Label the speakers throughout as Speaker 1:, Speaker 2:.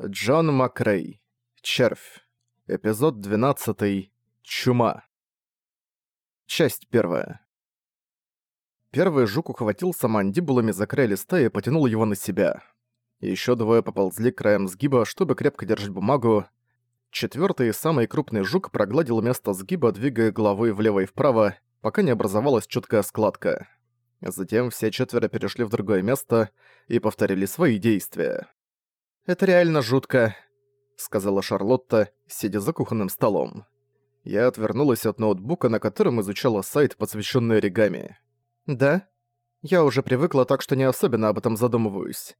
Speaker 1: Джон Макрей. Червь. Эпизод 12. Чума. Часть первая. Первый жук ухватился мандибулами за край листа и потянул его на себя. Еще двое поползли краем сгиба, чтобы крепко держать бумагу. Четвертый, самый крупный жук, прогладил место сгиба, двигая головой влево и вправо, пока не образовалась чуткая складка. Затем все четверо перешли в другое место и повторили свои действия. «Это реально жутко», — сказала Шарлотта, сидя за кухонным столом. Я отвернулась от ноутбука, на котором изучала сайт, посвященный оригами. «Да? Я уже привыкла, так что не особенно об этом задумываюсь.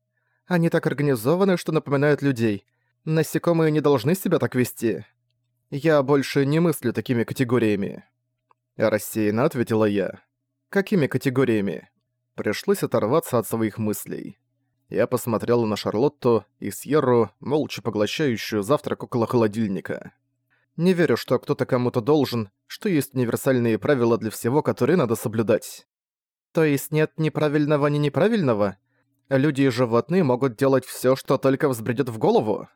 Speaker 1: Они так организованы, что напоминают людей. Насекомые не должны себя так вести. Я больше не мыслю такими категориями». Рассеянно ответила я. «Какими категориями?» Пришлось оторваться от своих мыслей. Я посмотрела на Шарлотту и Сьерру, молча поглощающую завтрак около холодильника. Не верю, что кто-то кому-то должен, что есть универсальные правила для всего, которые надо соблюдать. То есть нет ни правильного, ни неправильного? Люди и животные могут делать всё, что только взбредёт в голову?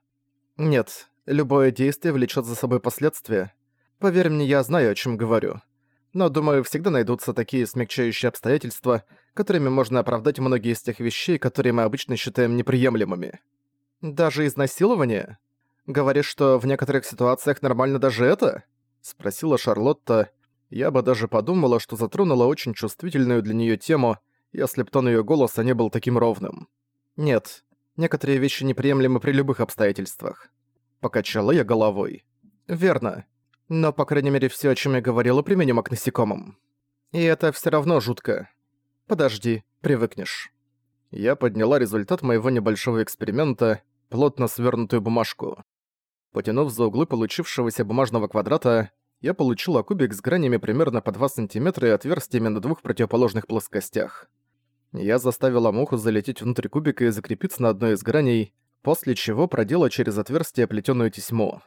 Speaker 1: Нет, любое действие влечёт за собой последствия. Поверь мне, я знаю, о чём говорю. Но, думаю, всегда найдутся такие смягчающие обстоятельства, которыми можно оправдать многие из тех вещей, которые мы обычно считаем неприемлемыми. Даже изнасилование? Говоришь, что в некоторых ситуациях нормально даже это? Спросила Шарлотта. Я бы даже подумала, что затронула очень чувствительную для неё тему, если б тон её голоса не был таким ровным. Нет, некоторые вещи неприемлемы при любых обстоятельствах. Покачала я головой. Верно. Но, по крайней мере, всё, о чём я говорила, применимо к насекомым. И это всё равно жутко. Подожди, привыкнешь. Я подняла результат моего небольшого эксперимента, плотно свернутую бумажку. Потянув за углы получившегося бумажного квадрата, я получила кубик с гранями примерно по 2 см и отверстиями на двух противоположных плоскостях. Я заставила муху залететь внутрь кубика и закрепиться на одной из граней, после чего продела через отверстие плетёную тесьму.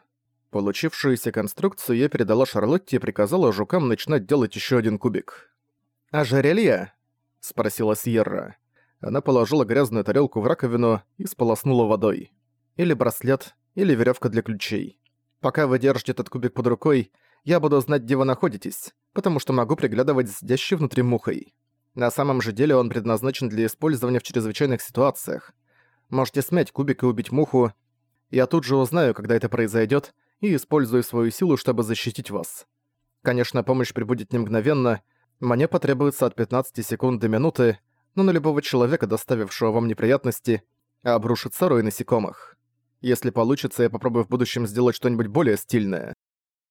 Speaker 1: Получившуюся конструкцию я передала Шарлотте и приказала жукам начинать делать ещё один кубик. «Ожерелье?» — спросила Сьерра. Она положила грязную тарелку в раковину и сполоснула водой. Или браслет, или веревка для ключей. Пока вы держите этот кубик под рукой, я буду знать, где вы находитесь, потому что могу приглядывать сидящей внутри мухой. На самом же деле он предназначен для использования в чрезвычайных ситуациях. Можете смять кубик и убить муху. Я тут же узнаю, когда это произойдет, и использую свою силу, чтобы защитить вас. Конечно, помощь прибудет не мгновенно, мне потребуется от 15 секунд до минуты, но на любого человека, доставившего вам неприятности, обрушится рой насекомых. Если получится, я попробую в будущем сделать что-нибудь более стильное.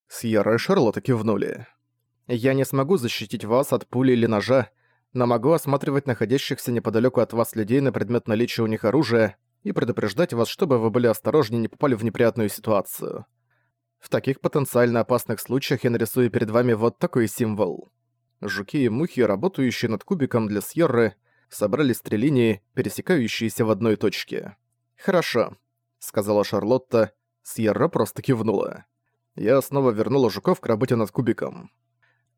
Speaker 1: Сьерра и Шарлотта кивнули. Я не смогу защитить вас от пули или ножа, но могу осматривать находящихся неподалеку от вас людей на предмет наличия у них оружия и предупреждать вас, чтобы вы были осторожнее и не попали в неприятную ситуацию. В таких потенциально опасных случаях я нарисую перед вами вот такой символ. Жуки и мухи, работающие над кубиком для Сьерры, собрались три линии, пересекающиеся в одной точке. «Хорошо», — сказала Шарлотта. Сьерра просто кивнула. Я снова вернула жуков к работе над кубиком.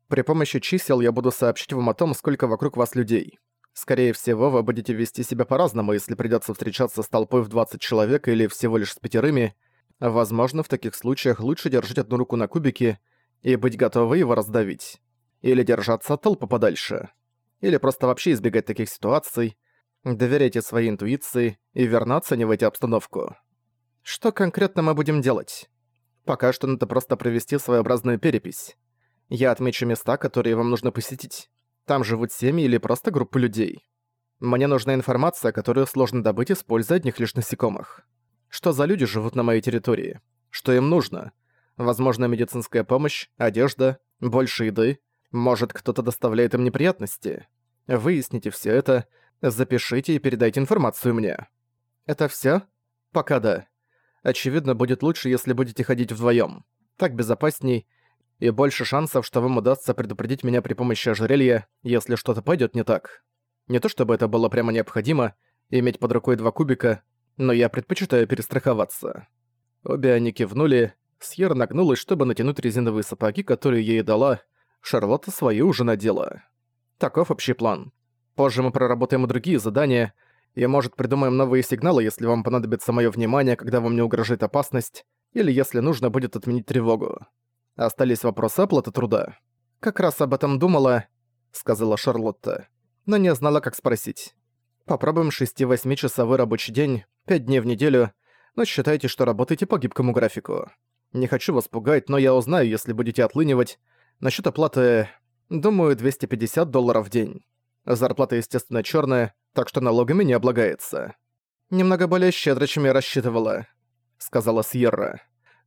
Speaker 1: При помощи чисел я буду сообщить вам о том, сколько вокруг вас людей. Скорее всего, вы будете вести себя по-разному, если придётся встречаться с толпой в 20 человек или всего лишь с пятерыми. Возможно, в таких случаях лучше держать одну руку на кубике и быть готовы его раздавить. Или держаться от толпы подальше. Или просто вообще избегать таких ситуаций. Доверяйте своей интуиции и верно оценивайте обстановку. Что конкретно мы будем делать? Пока что надо просто провести своеобразную перепись. Я отмечу места, которые вам нужно посетить. Там живут семьи или просто группы людей. Мне нужна информация, которую сложно добыть, используя одних лишь насекомых. Что за люди живут на моей территории? Что им нужно? Возможно, медицинская помощь, одежда, больше еды, может, кто-то доставляет им неприятности? Выясните все это, запишите и передайте информацию мне. Это все? Пока да. Очевидно, будет лучше, если будете ходить вдвоем. Так безопасней, и больше шансов, что вам удастся предупредить меня при помощи ожерелья, если что-то пойдет не так. Не то чтобы это было прямо необходимо, иметь под рукой два кубика, но я предпочитаю перестраховаться. Обе они кивнули, Сьерра нагнулась, чтобы натянуть резиновые сапоги, которые ей дала, Шарлотта свои уже надела. Таков общий план. Позже мы проработаем и другие задания, И, может, придумаем новые сигналы, если вам понадобится моё внимание, когда вам не угрожает опасность, или если нужно будет отменить тревогу. Остались вопросы оплаты труда. «Как раз об этом думала», — сказала Шарлотта, но не знала, как спросить. «Попробуем 6-8-часовой рабочий день, 5 дней в неделю, но считайте, что работаете по гибкому графику. Не хочу вас пугать, но я узнаю, если будете отлынивать. Насчёт оплаты, думаю, 250 долларов в день. Зарплата, естественно, чёрная, так что налогами не облагается. Немного более щедро, чем я рассчитывала, сказала Сьерра.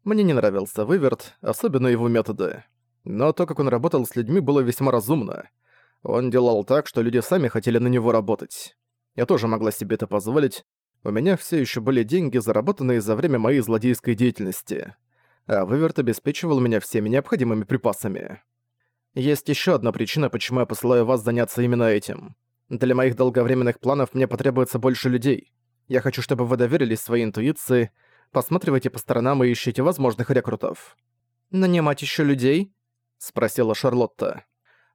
Speaker 1: Мне не нравился выверт, особенно его методы. Но то, как он работал с людьми, было весьма разумно. Он делал так, что люди сами хотели на него работать. Я тоже могла себе это позволить. У меня все еще были деньги, заработанные за время моей злодейской деятельности. А выверт обеспечивал меня всеми необходимыми припасами. Есть еще одна причина, почему я посылаю вас заняться именно этим. Для моих долговременных планов мне потребуется больше людей. Я хочу, чтобы вы доверились своей интуиции, посматривайте по сторонам и ищите возможных рекрутов. «Нанимать еще людей?» — спросила Шарлотта.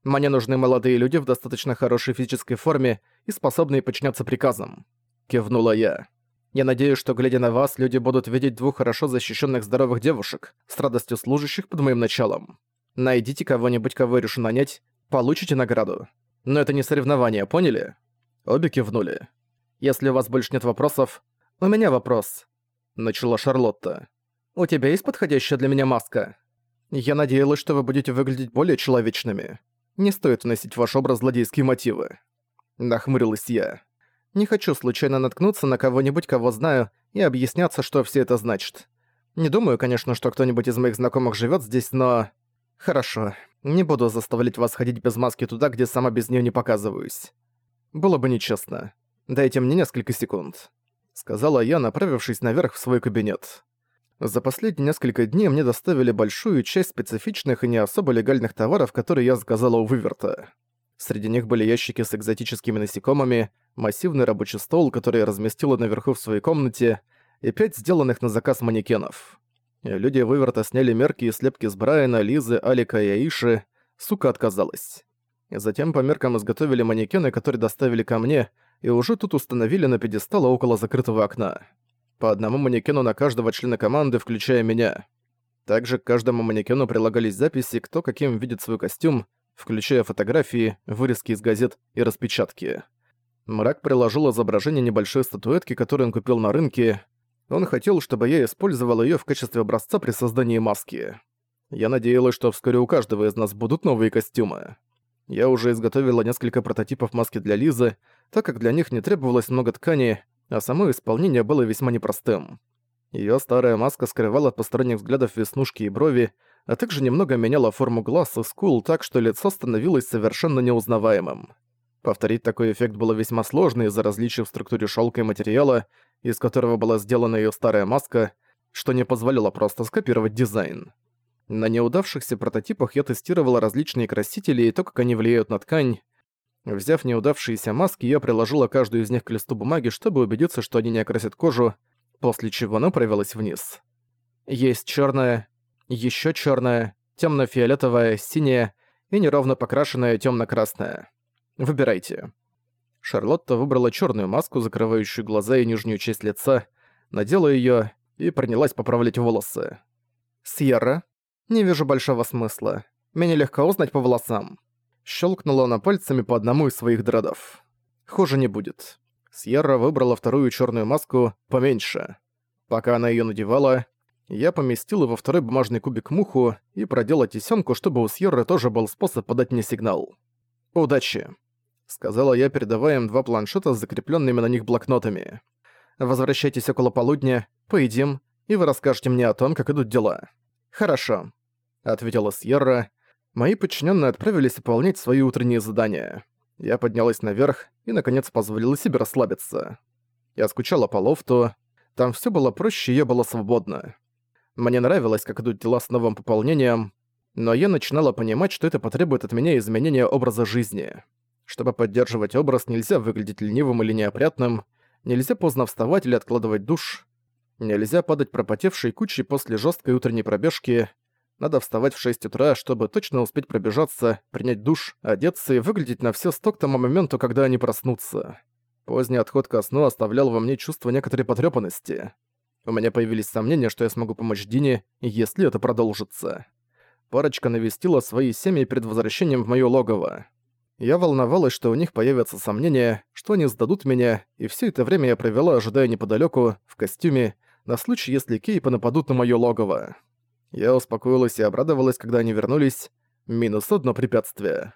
Speaker 1: «Мне нужны молодые люди в достаточно хорошей физической форме и способные подчиняться приказам», — кивнула я. «Я надеюсь, что, глядя на вас, люди будут видеть двух хорошо защищенных здоровых девушек, с радостью служащих под моим началом. Найдите кого-нибудь, кого я решу нанять, получите награду. Но это не соревнование, поняли?» Обе кивнули. «Если у вас больше нет вопросов...» «У меня вопрос», — начала Шарлотта. «У тебя есть подходящая для меня маска?» «Я надеялась, что вы будете выглядеть более человечными. Не стоит вносить в ваш образ злодейские мотивы». Нахмурилась я. «Не хочу случайно наткнуться на кого-нибудь, кого знаю, и объясняться, что все это значит. Не думаю, конечно, что кто-нибудь из моих знакомых живет здесь, но...» «Хорошо. Не буду заставлять вас ходить без маски туда, где сама без нее не показываюсь. Было бы нечестно. Дайте мне несколько секунд», — сказала я, направившись наверх в свой кабинет. За последние несколько дней мне доставили большую часть специфичных и не особо легальных товаров, которые я заказала у Выверта. Среди них были ящики с экзотическими насекомыми, массивный рабочий стол, который я разместила наверху в своей комнате, и пять сделанных на заказ манекенов. Люди выверта сняли мерки и слепки с Брайана, Лизы, Алика и Аиши. Сука отказалась. Затем по меркам изготовили манекены, которые доставили ко мне, и уже тут установили на пьедестала около закрытого окна. По одному манекену на каждого члена команды, включая меня. Также к каждому манекену прилагались записи, кто каким видит свой костюм, включая фотографии, вырезки из газет и распечатки. Мрак приложил изображение небольшой статуэтки, которую он купил на рынке, он хотел, чтобы я использовал её в качестве образца при создании маски. Я надеялась, что вскоре у каждого из нас будут новые костюмы. Я уже изготовила несколько прототипов маски для Лизы, так как для них не требовалось много ткани, а само исполнение было весьма непростым. Её старая маска скрывала от посторонних взглядов веснушки и брови, а также немного меняла форму глаз и скул так, что лицо становилось совершенно неузнаваемым. Повторить такой эффект было весьма сложно из-за различий в структуре шелка и материала, из которого была сделана ее старая маска, что не позволило просто скопировать дизайн. На неудавшихся прототипах я тестировала различные красители и то, как они влияют на ткань. Взяв неудавшиеся маски, я приложила каждую из них к листу бумаги, чтобы убедиться, что они не окрасят кожу, после чего она провелась вниз. Есть черная, еще черная, темно-фиолетовая, синяя и неровно покрашенная темно-красная. Выбирайте. Шарлотта выбрала черную маску, закрывающую глаза и нижнюю часть лица, надела ее и принялась поправлять волосы. «Сьерра, не вижу большого смысла. Меня легко узнать по волосам». Щелкнула она пальцами по одному из своих дредов. «Хуже не будет». Сьерра выбрала вторую черную маску поменьше. Пока она ее надевала, я поместила во второй бумажный кубик муху и проделала тесёмку, чтобы у Сьерры тоже был способ подать мне сигнал. «Удачи!» сказала я, передавая им два планшета с закрепленными на них блокнотами. «Возвращайтесь около полудня, поедим, и вы расскажете мне о том, как идут дела». «Хорошо», — ответила Сьерра. Мои подчиненные отправились выполнять свои утренние задания. Я поднялась наверх и, наконец, позволила себе расслабиться. Я скучала по лофту. Там все было проще, и я была свободна. Мне нравилось, как идут дела с новым пополнением, но я начинала понимать, что это потребует от меня изменения образа жизни. Чтобы поддерживать образ, нельзя выглядеть ленивым или неопрятным, нельзя поздно вставать или откладывать душ, нельзя падать пропотевшей кучей после жесткой утренней пробежки, надо вставать в 6 утра, чтобы точно успеть пробежаться, принять душ, одеться и выглядеть на все сто к тому моменту, когда они проснутся. Поздний отход ко сну оставлял во мне чувство некоторой потрёпанности. У меня появились сомнения, что я смогу помочь Дине, если это продолжится. Парочка навестила свои семьи перед возвращением в моё логово. Я волновалась, что у них появятся сомнения, что они сдадут меня, и все это время я провела, ожидая неподалеку, в костюме, на случай, если кейпы нападут на моё логово. Я успокоилась и обрадовалась, когда они вернулись. Минус одно препятствие.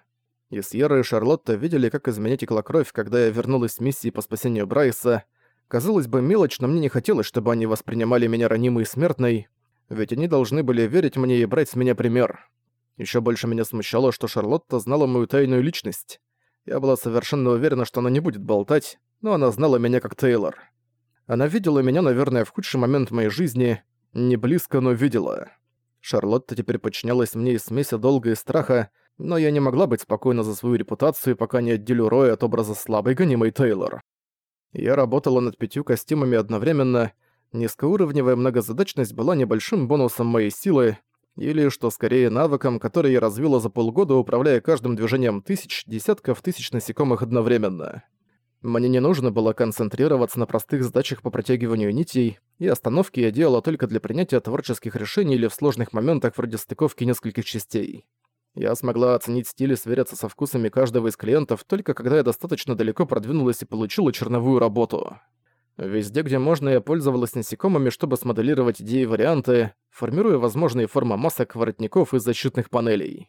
Speaker 1: И Сьерра и Шарлотта видели, как из меня текла кровь, когда я вернулась с миссии по спасению Брайса. Казалось бы, мелочь, но мне не хотелось, чтобы они воспринимали меня ранимой и смертной, ведь они должны были верить мне и брать с меня пример. Еще больше меня смущало, что Шарлотта знала мою тайную личность. Я была совершенно уверена, что она не будет болтать, но она знала меня как Тейлор. Она видела меня, наверное, в худший момент моей жизни, не близко, но видела. Шарлотта теперь подчинялась мне из смеси долга и страха, но я не могла быть спокойна за свою репутацию, пока не отделю Роя от образа слабой гонимой Тейлор. Я работала над пятью костюмами одновременно, низкоуровневая многозадачность была небольшим бонусом моей силы, или, что скорее, навыком, который я развила за полгода, управляя каждым движением тысяч, десятков тысяч насекомых одновременно. Мне не нужно было концентрироваться на простых задачах по протягиванию нитей, и остановки я делала только для принятия творческих решений или в сложных моментах вроде стыковки нескольких частей. Я смогла оценить стиль и свериться со вкусами каждого из клиентов только когда я достаточно далеко продвинулась и получила черновую работу. Везде, где можно, я пользовалась насекомыми, чтобы смоделировать идеи и варианты, формируя возможные формы масок, воротников и защитных панелей.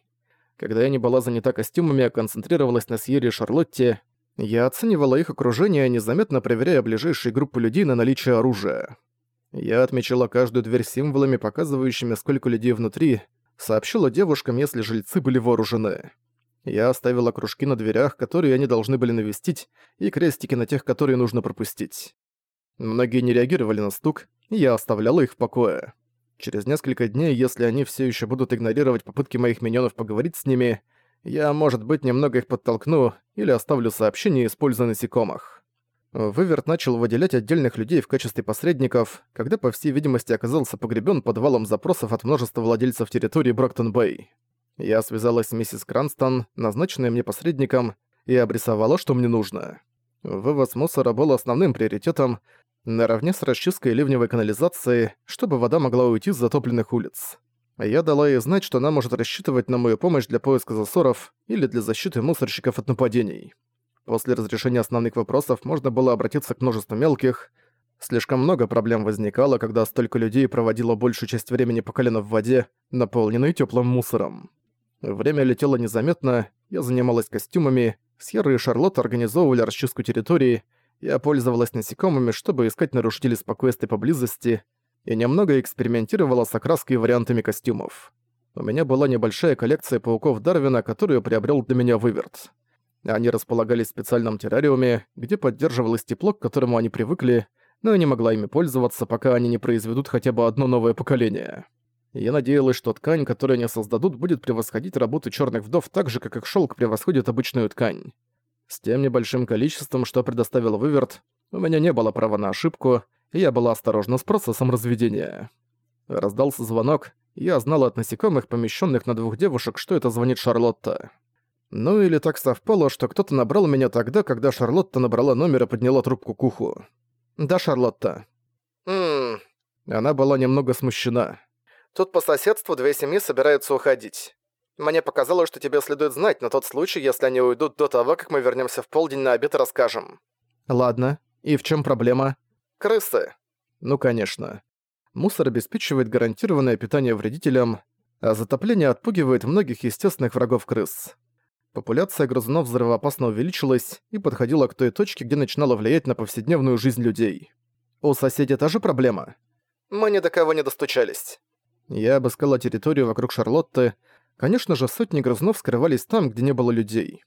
Speaker 1: Когда я не была занята костюмами, а концентрировалась на Сьерре и Шарлотте, я оценивала их окружение, незаметно проверяя ближайшие группы людей на наличие оружия. Я отмечала каждую дверь символами, показывающими, сколько людей внутри, сообщила девушкам, если жильцы были вооружены. Я оставила кружки на дверях, которые они должны были навестить, и крестики на тех, которые нужно пропустить. Многие не реагировали на стук, и я оставляла их в покое. Через несколько дней, если они все еще будут игнорировать попытки моих миньонов поговорить с ними, я, может быть, немного их подтолкну или оставлю сообщение, используя насекомых. Выверт начал выделять отдельных людей в качестве посредников, когда, по всей видимости, оказался погребен под валом запросов от множества владельцев территории Броктон-Бэй. Я связалась с миссис Кранстон, назначенной мне посредником, и обрисовала, что мне нужно. Вывоз мусора был основным приоритетом, наравне с расчисткой ливневой канализации, чтобы вода могла уйти с затопленных улиц. Я дала ей знать, что она может рассчитывать на мою помощь для поиска засоров или для защиты мусорщиков от нападений. После разрешения основных вопросов можно было обратиться к множеству мелких. Слишком много проблем возникало, когда столько людей проводило большую часть времени по колено в воде, наполненной теплым мусором. Время летело незаметно, я занималась костюмами, Сьерра и Шарлотта организовывали расчистку территории, я пользовалась насекомыми, чтобы искать нарушителей спокойствия поблизости, и немного экспериментировала с окраской и вариантами костюмов. У меня была небольшая коллекция пауков Дарвина, которую приобрел для меня Выверт. Они располагались в специальном террариуме, где поддерживалось тепло, к которому они привыкли, но я не могла ими пользоваться, пока они не произведут хотя бы одно новое поколение. Я надеялась, что ткань, которую они создадут, будет превосходить работу черных вдов так же, как их шелк превосходит обычную ткань. С тем небольшим количеством, что предоставил Выверт, у меня не было права на ошибку, и я была осторожна с процессом разведения. Раздался звонок, я знала от насекомых, помещенных на двух девушек, что это звонит Шарлотта. Ну или так совпало, что кто-то набрал меня тогда, когда Шарлотта набрала номер и подняла трубку к уху. «Да, Шарлотта». «Ммм...» Она была немного смущена. «Тут по соседству две семьи собираются уходить. Мне показалось, что тебе следует знать на тот случай, если они уйдут до того, как мы вернемся в полдень на обед и расскажем». «Ладно. И в чем проблема?» «Крысы». «Ну, конечно. Мусор обеспечивает гарантированное питание вредителям, а затопление отпугивает многих естественных врагов крыс. Популяция грызунов взрывоопасно увеличилась и подходила к той точке, где начинала влиять на повседневную жизнь людей. У соседей та же проблема. Мы ни до кого не достучались. Я обыскала территорию вокруг Шарлотты. Конечно же, сотни грызунов скрывались там, где не было людей.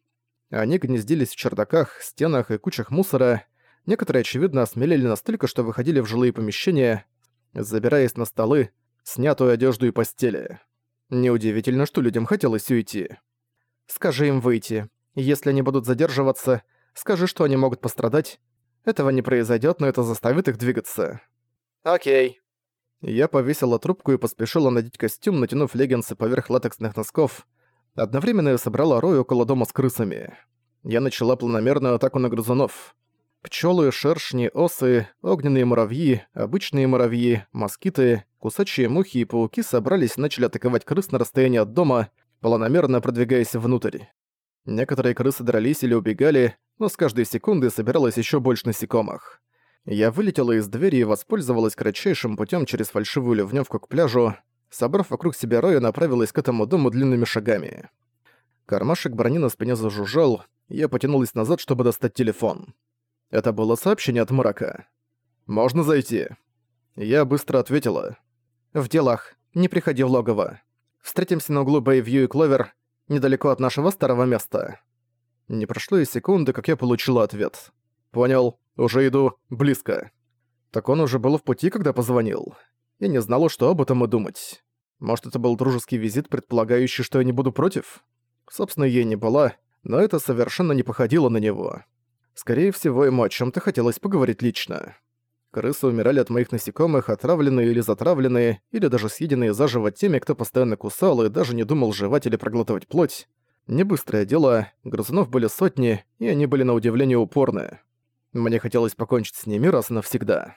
Speaker 1: Они гнездились в чердаках, стенах и кучах мусора. Некоторые, очевидно, осмелели настолько, что выходили в жилые помещения, забираясь на столы, снятую одежду и постели. Неудивительно, что людям хотелось уйти. Скажи им выйти. Если они будут задерживаться, скажи, что они могут пострадать. Этого не произойдет, но это заставит их двигаться. Окей. Я повесила трубку и поспешила надеть костюм, натянув леггинсы поверх латексных носков. Одновременно я собрала рой около дома с крысами. Я начала планомерную атаку на грызунов. Пчелы, шершни, осы, огненные муравьи, обычные муравьи, москиты, кусачие мухи и пауки собрались и начали атаковать крыс на расстоянии от дома, планомерно продвигаясь внутрь. Некоторые крысы дрались или убегали, но с каждой секунды собиралось еще больше насекомых. Я вылетела из двери и воспользовалась кратчайшим путем через фальшивую ливневку к пляжу, собрав вокруг себя рой, направилась к этому дому длинными шагами. Кармашек брони на спине зажужжал, я потянулась назад, чтобы достать телефон. Это было сообщение от Мрака. «Можно зайти?» Я быстро ответила. «В делах. Не приходи в логово. Встретимся на углу Бэйвью и Кловер, недалеко от нашего старого места». Не прошло и секунды, как я получила ответ. «Понял. Уже иду. Близко». Так он уже был в пути, когда позвонил. Я не знала, что об этом и думать. Может, это был дружеский визит, предполагающий, что я не буду против? Собственно, ей не была, но это совершенно не походило на него. Скорее всего, ему о чем то хотелось поговорить лично. Крысы умирали от моих насекомых, отравленные или затравленные, или даже съеденные заживо теми, кто постоянно кусал и даже не думал жевать или проглатывать плоть. Не быстрое дело, грызунов были сотни, и они были на удивление упорные. Мне хотелось покончить с ними раз и навсегда.